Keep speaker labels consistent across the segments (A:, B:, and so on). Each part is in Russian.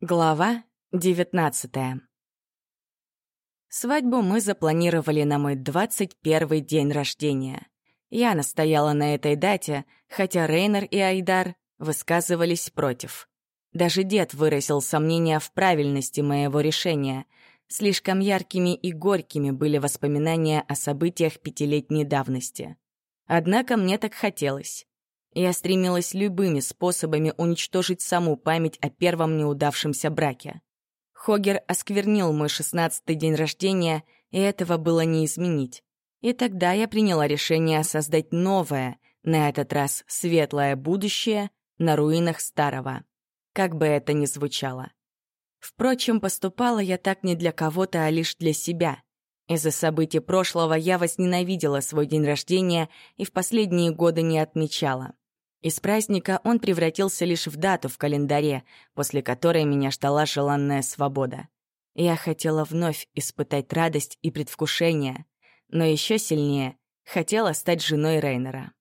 A: Глава девятнадцатая Свадьбу мы запланировали на мой двадцать первый день рождения. Я настояла на этой дате, хотя Рейнер и Айдар высказывались против. Даже дед выразил сомнения в правильности моего решения. Слишком яркими и горькими были воспоминания о событиях пятилетней давности. Однако мне так хотелось. Я стремилась любыми способами уничтожить саму память о первом неудавшемся браке. Хогер осквернил мой шестнадцатый день рождения, и этого было не изменить. И тогда я приняла решение создать новое, на этот раз светлое будущее на руинах старого. Как бы это ни звучало. Впрочем, поступала я так не для кого-то, а лишь для себя. Из-за событий прошлого я возненавидела свой день рождения и в последние годы не отмечала. Из праздника он превратился лишь в дату в календаре, после которой меня ждала желанная свобода. Я хотела вновь испытать радость и предвкушение, но еще сильнее хотела стать женой Рейнера.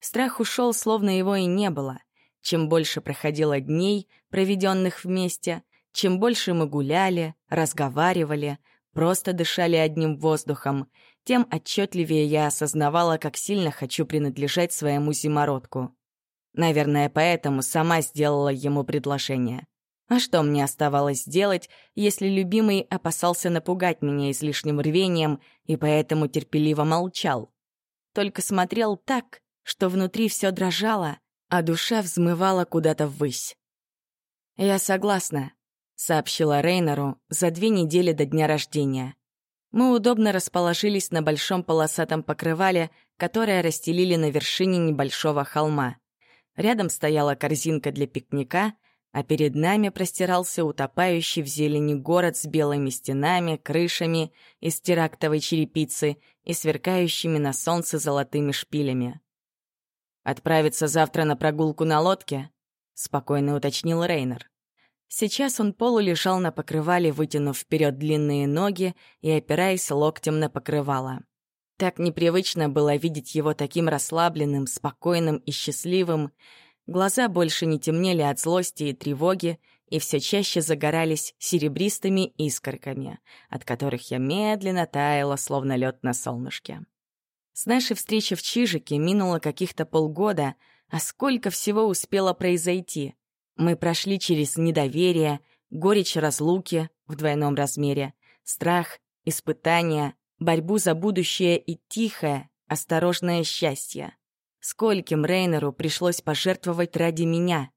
A: Страх ушел, словно его и не было. Чем больше проходило дней, проведенных вместе, чем больше мы гуляли, разговаривали, просто дышали одним воздухом, тем отчетливее я осознавала, как сильно хочу принадлежать своему зимородку. Наверное, поэтому сама сделала ему предложение. А что мне оставалось делать, если любимый опасался напугать меня излишним рвением и поэтому терпеливо молчал? Только смотрел так, что внутри все дрожало, а душа взмывала куда-то ввысь. «Я согласна», — сообщила Рейнеру за две недели до дня рождения. Мы удобно расположились на большом полосатом покрывале, которое расстелили на вершине небольшого холма. Рядом стояла корзинка для пикника, а перед нами простирался утопающий в зелени город с белыми стенами, крышами из терактовой черепицы и сверкающими на солнце золотыми шпилями. «Отправиться завтра на прогулку на лодке?» — спокойно уточнил Рейнер. Сейчас он полулежал на покрывале, вытянув вперед длинные ноги и опираясь локтем на покрывало. Так непривычно было видеть его таким расслабленным, спокойным и счастливым. Глаза больше не темнели от злости и тревоги, и все чаще загорались серебристыми искорками, от которых я медленно таяла, словно лед на солнышке. С нашей встречи в Чижике минуло каких-то полгода, а сколько всего успело произойти — мы прошли через недоверие, горечь разлуки в двойном размере, страх, испытания, борьбу за будущее и тихое, осторожное счастье. Скольким Рейнеру пришлось пожертвовать ради меня.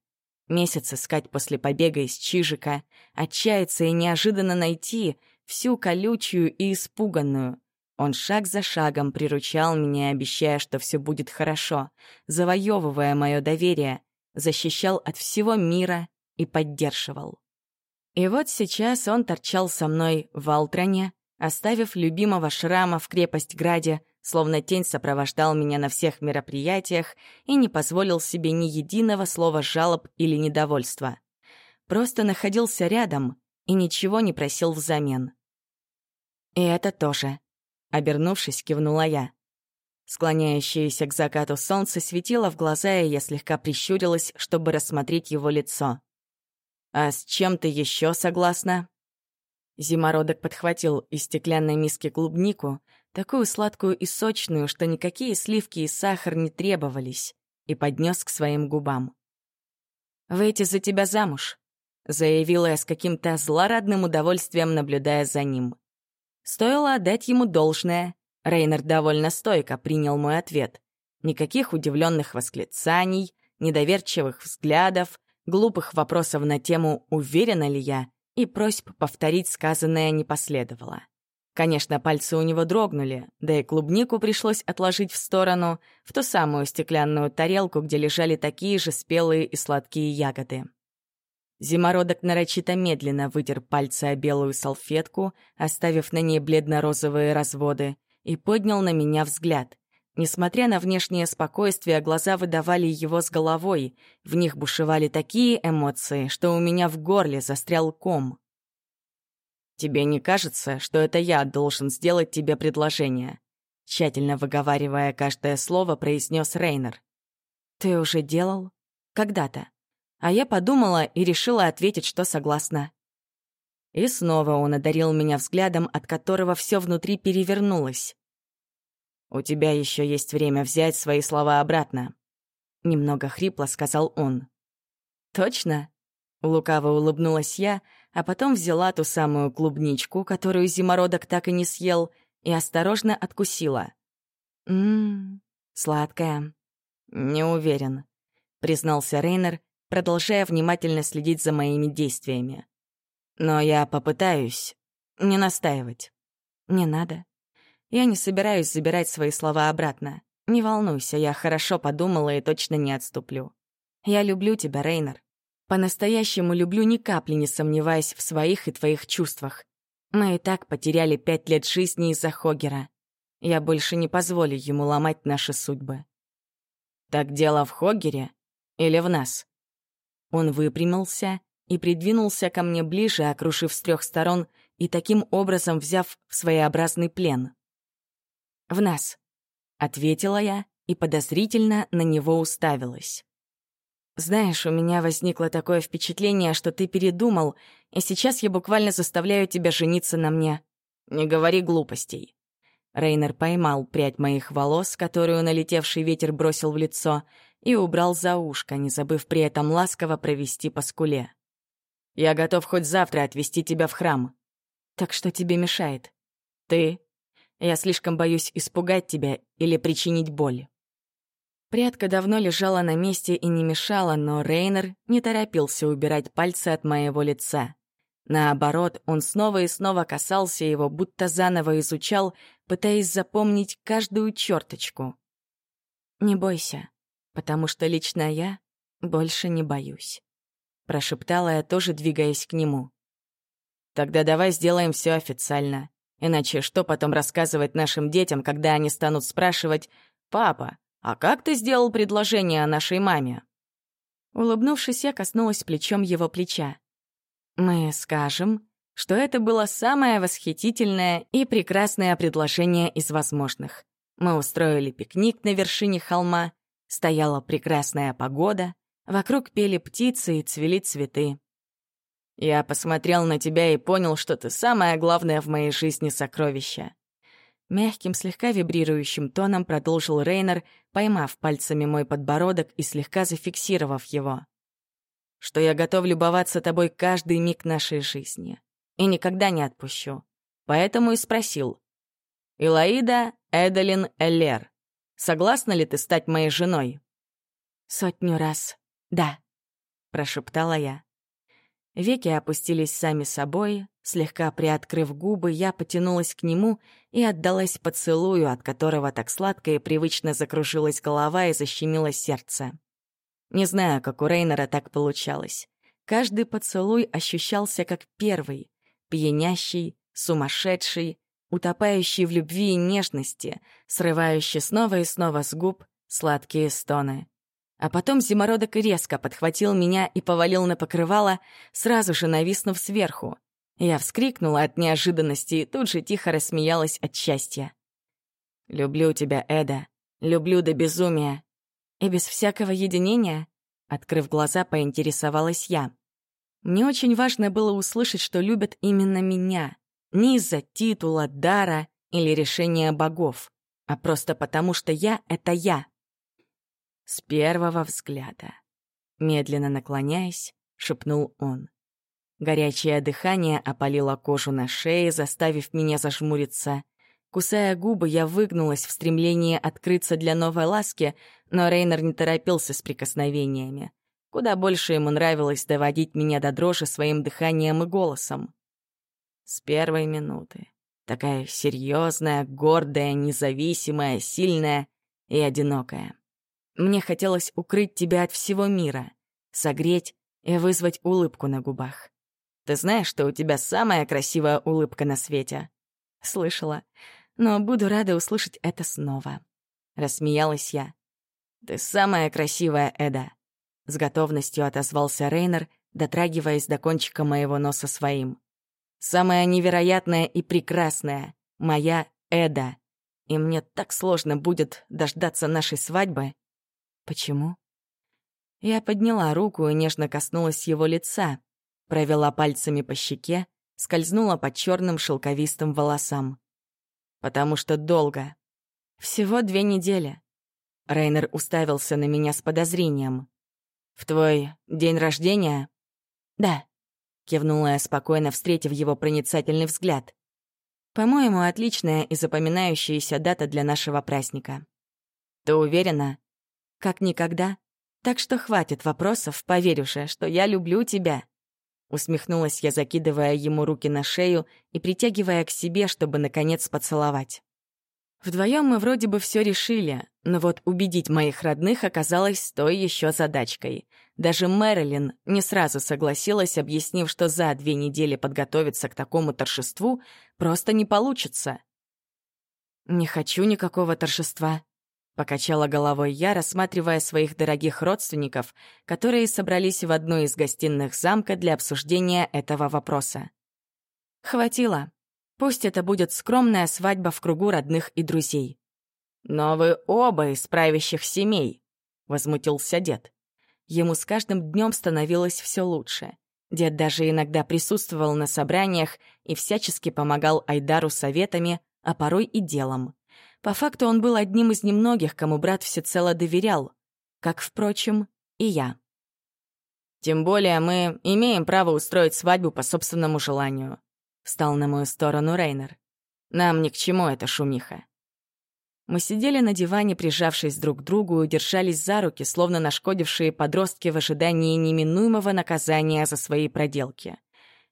A: Месяц искать после побега из Чижика, отчаяться и неожиданно найти всю колючую и испуганную. Он шаг за шагом приручал меня, обещая, что все будет хорошо, завоевывая мое доверие, защищал от всего мира и поддерживал. И вот сейчас он торчал со мной в Алтроне, оставив любимого шрама в крепость Граде, словно тень сопровождал меня на всех мероприятиях и не позволил себе ни единого слова жалоб или недовольства. Просто находился рядом и ничего не просил взамен. «И это тоже», — обернувшись, кивнула я. Склоняющееся к закату солнце светило в глаза, и я слегка прищурилась, чтобы рассмотреть его лицо. «А с чем ты еще согласна?» Зимородок подхватил из стеклянной миски клубнику, такую сладкую и сочную, что никакие сливки и сахар не требовались, и поднес к своим губам. «Выйти за тебя замуж», — заявила я с каким-то злорадным удовольствием, наблюдая за ним. Стоило отдать ему должное. Рейнер довольно стойко принял мой ответ. Никаких удивленных восклицаний, недоверчивых взглядов, глупых вопросов на тему «уверена ли я?» и просьб повторить сказанное не последовало. Конечно, пальцы у него дрогнули, да и клубнику пришлось отложить в сторону, в ту самую стеклянную тарелку, где лежали такие же спелые и сладкие ягоды. Зимородок нарочито медленно вытер пальцы о белую салфетку, оставив на ней бледно-розовые разводы, и поднял на меня взгляд. Несмотря на внешнее спокойствие, глаза выдавали его с головой. В них бушевали такие эмоции, что у меня в горле застрял ком. «Тебе не кажется, что это я должен сделать тебе предложение?» Тщательно выговаривая каждое слово, произнес Рейнер. «Ты уже делал? Когда-то. А я подумала и решила ответить, что согласна. И снова он одарил меня взглядом, от которого все внутри перевернулось. «У тебя еще есть время взять свои слова обратно», — немного хрипло сказал он. «Точно?» — лукаво улыбнулась я, а потом взяла ту самую клубничку, которую зимородок так и не съел, и осторожно откусила. «Ммм, сладкая». «Не уверен», — признался Рейнер, продолжая внимательно следить за моими действиями. «Но я попытаюсь не настаивать». «Не надо. Я не собираюсь забирать свои слова обратно. Не волнуйся, я хорошо подумала и точно не отступлю. Я люблю тебя, Рейнер. По-настоящему люблю ни капли, не сомневаясь в своих и твоих чувствах. Мы и так потеряли пять лет жизни из-за Хогера. Я больше не позволю ему ломать наши судьбы. Так дело в Хогере или в нас? Он выпрямился и придвинулся ко мне ближе, окружив с трех сторон и таким образом взяв в своеобразный плен. «В нас», — ответила я и подозрительно на него уставилась. «Знаешь, у меня возникло такое впечатление, что ты передумал, и сейчас я буквально заставляю тебя жениться на мне. Не говори глупостей». Рейнер поймал прядь моих волос, которую налетевший ветер бросил в лицо, и убрал за ушко, не забыв при этом ласково провести по скуле. «Я готов хоть завтра отвезти тебя в храм». «Так что тебе мешает?» «Ты. Я слишком боюсь испугать тебя или причинить боль». Прядка давно лежала на месте и не мешала, но Рейнер не торопился убирать пальцы от моего лица. Наоборот, он снова и снова касался его, будто заново изучал, пытаясь запомнить каждую черточку. «Не бойся, потому что лично я больше не боюсь», — прошептала я, тоже двигаясь к нему. «Тогда давай сделаем все официально. Иначе что потом рассказывать нашим детям, когда они станут спрашивать «Папа, а как ты сделал предложение нашей маме?» Улыбнувшись, я коснулась плечом его плеча. «Мы скажем, что это было самое восхитительное и прекрасное предложение из возможных. Мы устроили пикник на вершине холма, стояла прекрасная погода, вокруг пели птицы и цвели цветы. Я посмотрел на тебя и понял, что ты самое главное в моей жизни сокровище. Мягким, слегка вибрирующим тоном продолжил Рейнер, поймав пальцами мой подбородок и слегка зафиксировав его. Что я готов любоваться тобой каждый миг нашей жизни. И никогда не отпущу. Поэтому и спросил. «Илаида Эдалин Эллер, согласна ли ты стать моей женой?» «Сотню раз, да», — прошептала я. Веки опустились сами собой, слегка приоткрыв губы, я потянулась к нему и отдалась поцелую, от которого так сладко и привычно закружилась голова и защемило сердце. Не знаю, как у Рейнера так получалось. Каждый поцелуй ощущался как первый, пьянящий, сумасшедший, утопающий в любви и нежности, срывающий снова и снова с губ сладкие стоны. А потом зимородок резко подхватил меня и повалил на покрывало, сразу же нависнув сверху. Я вскрикнула от неожиданности и тут же тихо рассмеялась от счастья. «Люблю тебя, Эда. Люблю до безумия». И без всякого единения, открыв глаза, поинтересовалась я. Мне очень важно было услышать, что любят именно меня. Не из-за титула, дара или решения богов, а просто потому, что я — это я. С первого взгляда. Медленно наклоняясь, шепнул он. Горячее дыхание опалило кожу на шее, заставив меня зажмуриться. Кусая губы, я выгнулась в стремлении открыться для новой ласки, но Рейнер не торопился с прикосновениями. Куда больше ему нравилось доводить меня до дрожи своим дыханием и голосом. С первой минуты. Такая серьезная, гордая, независимая, сильная и одинокая. Мне хотелось укрыть тебя от всего мира, согреть и вызвать улыбку на губах. Ты знаешь, что у тебя самая красивая улыбка на свете? Слышала, но буду рада услышать это снова. Рассмеялась я. Ты самая красивая, Эда. С готовностью отозвался Рейнер, дотрагиваясь до кончика моего носа своим. Самая невероятная и прекрасная, моя Эда. И мне так сложно будет дождаться нашей свадьбы. Почему? Я подняла руку и нежно коснулась его лица, провела пальцами по щеке, скользнула по черным шелковистым волосам. Потому что долго. Всего две недели. Рейнер уставился на меня с подозрением. «В твой день рождения?» «Да», — кивнула я спокойно, встретив его проницательный взгляд. «По-моему, отличная и запоминающаяся дата для нашего праздника». «Ты уверена?» «Как никогда. Так что хватит вопросов, поверь что я люблю тебя». Усмехнулась я, закидывая ему руки на шею и притягивая к себе, чтобы, наконец, поцеловать. Вдвоем мы вроде бы все решили, но вот убедить моих родных оказалось той еще задачкой. Даже Мэрилин не сразу согласилась, объяснив, что за две недели подготовиться к такому торжеству просто не получится. «Не хочу никакого торжества», Покачала головой я, рассматривая своих дорогих родственников, которые собрались в одной из гостиных замка для обсуждения этого вопроса. Хватило. Пусть это будет скромная свадьба в кругу родных и друзей. «Но вы оба из правящих семей», — возмутился дед. Ему с каждым днем становилось все лучше. Дед даже иногда присутствовал на собраниях и всячески помогал Айдару советами, а порой и делом. По факту он был одним из немногих, кому брат всецело доверял, как, впрочем, и я. «Тем более мы имеем право устроить свадьбу по собственному желанию», — встал на мою сторону Рейнер. «Нам ни к чему эта шумиха». Мы сидели на диване, прижавшись друг к другу, и держались за руки, словно нашкодившие подростки в ожидании неминуемого наказания за свои проделки.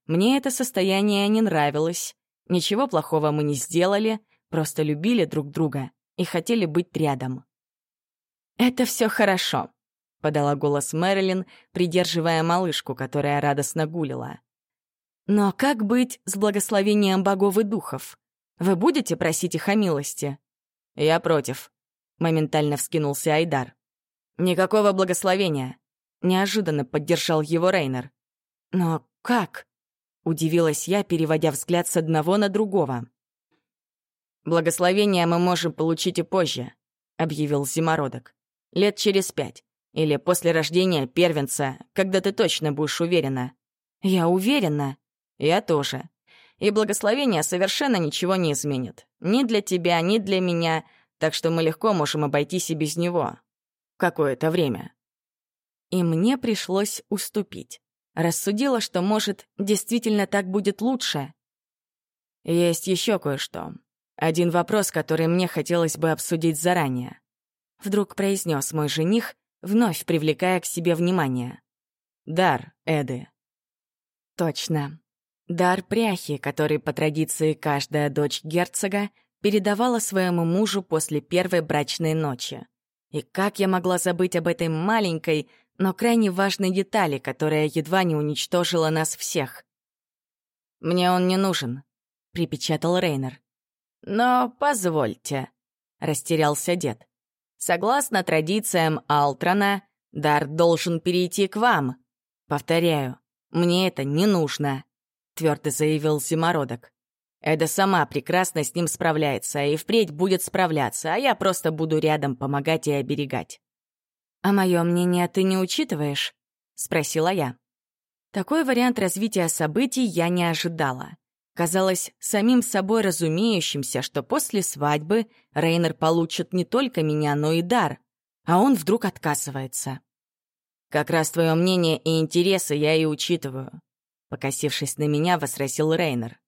A: Мне это состояние не нравилось. Ничего плохого мы не сделали, просто любили друг друга и хотели быть рядом. «Это все хорошо», — подала голос Мэрилин, придерживая малышку, которая радостно гулила. «Но как быть с благословением богов и духов? Вы будете просить их о милости?» «Я против», — моментально вскинулся Айдар. «Никакого благословения», — неожиданно поддержал его Рейнер. «Но как?» — удивилась я, переводя взгляд с одного на другого. «Благословение мы можем получить и позже», — объявил Зимородок. «Лет через пять. Или после рождения первенца, когда ты точно будешь уверена». «Я уверена». «Я тоже. И благословение совершенно ничего не изменит. Ни для тебя, ни для меня, так что мы легко можем обойтись и без него. Какое-то время». И мне пришлось уступить. Рассудила, что, может, действительно так будет лучше. «Есть еще кое-что», один вопрос, который мне хотелось бы обсудить заранее. Вдруг произнес мой жених, вновь привлекая к себе внимание. Дар Эды. Точно. Дар пряхи, который по традиции каждая дочь герцога передавала своему мужу после первой брачной ночи. И как я могла забыть об этой маленькой, но крайне важной детали, которая едва не уничтожила нас всех? «Мне он не нужен», — припечатал Рейнер. «Но позвольте», — растерялся дед. «Согласно традициям Алтрона, дар должен перейти к вам. Повторяю, мне это не нужно», — твердо заявил Зимородок. «Эда сама прекрасно с ним справляется и впредь будет справляться, а я просто буду рядом помогать и оберегать». «А мое мнение ты не учитываешь?» — спросила я. Такой вариант развития событий я не ожидала. Казалось самим собой разумеющимся, что после свадьбы Рейнер получит не только меня, но и дар, а он вдруг отказывается. «Как раз твое мнение и интересы я и учитываю», — покосившись на меня, восросил Рейнер.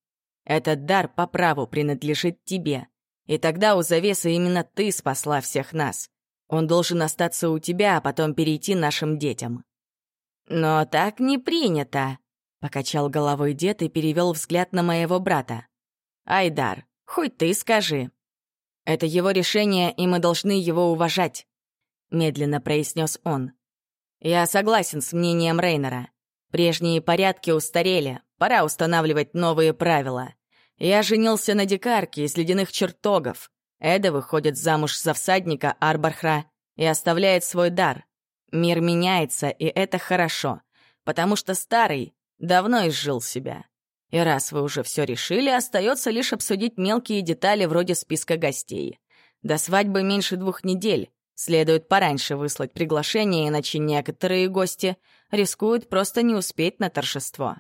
A: «Этот дар по праву принадлежит тебе, и тогда у завесы именно ты спасла всех нас. Он должен остаться у тебя, а потом перейти нашим детям». «Но так не принято», Покачал головой дед и перевел взгляд на моего брата. «Айдар, хоть ты скажи». «Это его решение, и мы должны его уважать», — медленно произнес он. «Я согласен с мнением Рейнера. Прежние порядки устарели, пора устанавливать новые правила. Я женился на дикарке из ледяных чертогов. Эда выходит замуж за всадника Арбархра и оставляет свой дар. Мир меняется, и это хорошо, потому что старый Давно изжил себя. И раз вы уже все решили, остается лишь обсудить мелкие детали вроде списка гостей. До свадьбы меньше двух недель. Следует пораньше выслать приглашение, иначе некоторые гости рискуют просто не успеть на торжество.